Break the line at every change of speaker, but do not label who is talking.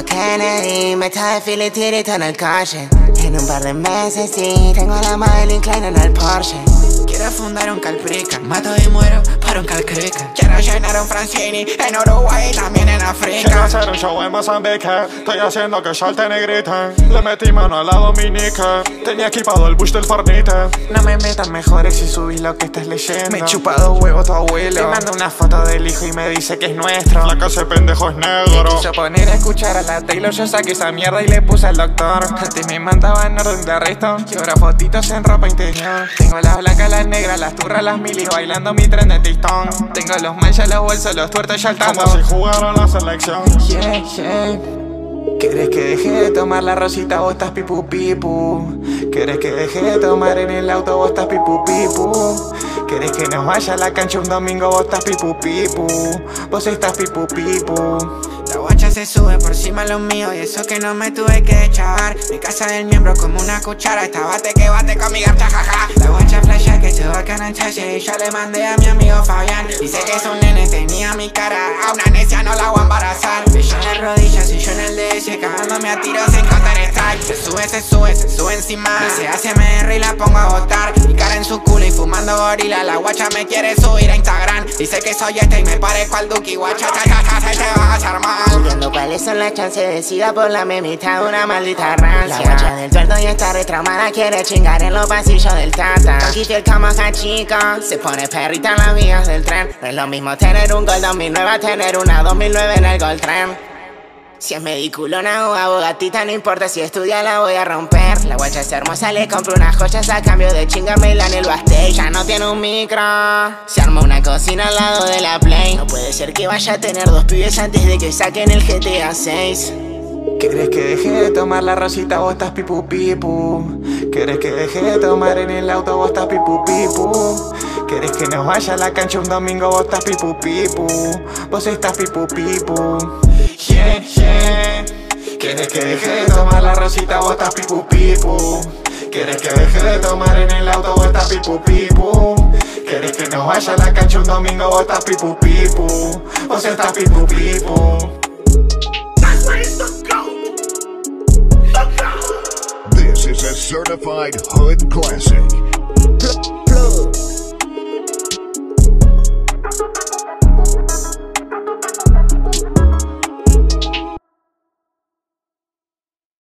Kennedy, me está de filitirito en el coche. En un par de meses, sí, tengo la Miley Klein en el Porsche.
Quiero fundar un calprica, mato y muero por un calcrica. Quiero llenar un Francini en Uruguay también África.
Quiero hacer un show en Mozambique, estoy haciendo que salte negrita. Le metí mano a la Dominica, tenía equipado el bush del Fornite.
No me metas mejores si subís lo que estás leyendo. Me he chupado huevo tu abuelo. Me manda una foto del hijo y me dice que es nuestro.
La casa de pendejo es negro.
Quiso poner a escuchar a la Taylor, yo saqué esa mierda y le puse al doctor. Antes me mandaba en orden de arresto y ahora fotitos en ropa interior. Tengo las blancas, las negras, las turras, las milis bailando mi tren de tistón. Tengo los manchas, los bolsos, los tuertos saltando.
Como si jugara la selección.
Yeah, yeah. ¿Quieres que deje de tomar la rosita vos estás pipu pipu? ¿Quieres que deje de tomar en el auto vos estás pipu pipu? ¿Quieres que nos vaya a la cancha un domingo vos estás pipu pipu? Vos estás pipu pipu. La guacha se sube por encima de lo mío y eso que no me tuve que echar Mi casa del miembro como una cuchara, esta bate que bate con mi garcha jaja La guacha flasha que se va a y yo le mandé a mi amigo Fabián Dice que es un nene, tenía mi cara, DS cagándome a tiros en Counter Se sube, se sube, se sube encima Se hace MR y la pongo a botar Mi cara en su culo y fumando gorila La guacha me quiere subir a Instagram Dice que soy este y me parezco al Duki Guacha, cha, cha, cha, se te va a
Viendo cuáles son las chances de sida por la memita de una maldita rancia. La guacha del tuerto y está retraumada, quiere chingar en los pasillos del tata. Toquito el camaja chica, se pone perrita en las vías del tren. No es lo mismo tener un Gol 2009 a tener una 2009 en el Gold Tren. Si es mediculona o abogatita, no importa si estudia, la voy a romper. La guacha es hermosa, le compro unas joyas a cambio de chingarme en el basté. Ya no tiene un micro. Se arma una cocina al lado de la Play. No puede ser que vaya a tener dos pibes antes de que saquen el GTA 6.
¿Quieres que deje de tomar la rosita? Vos estás pipu pipu. ¿Quieres que deje de tomar en el auto? Vos estás pipu pipu. ¿Quieres que nos vaya a la cancha un domingo? Vos estás pipu pipu. Vos estás pipu pipu. ¿Quieres que deje de tomar la rosita? Vos estás pipu pipu. ¿Quieres que deje de tomar en el auto? Vos estás pipu pipu. ¿Quieres que nos vaya a la cancha un domingo? Vos estás pipu pipu. Vos estás pipu pipu.
This is a certified hood classic.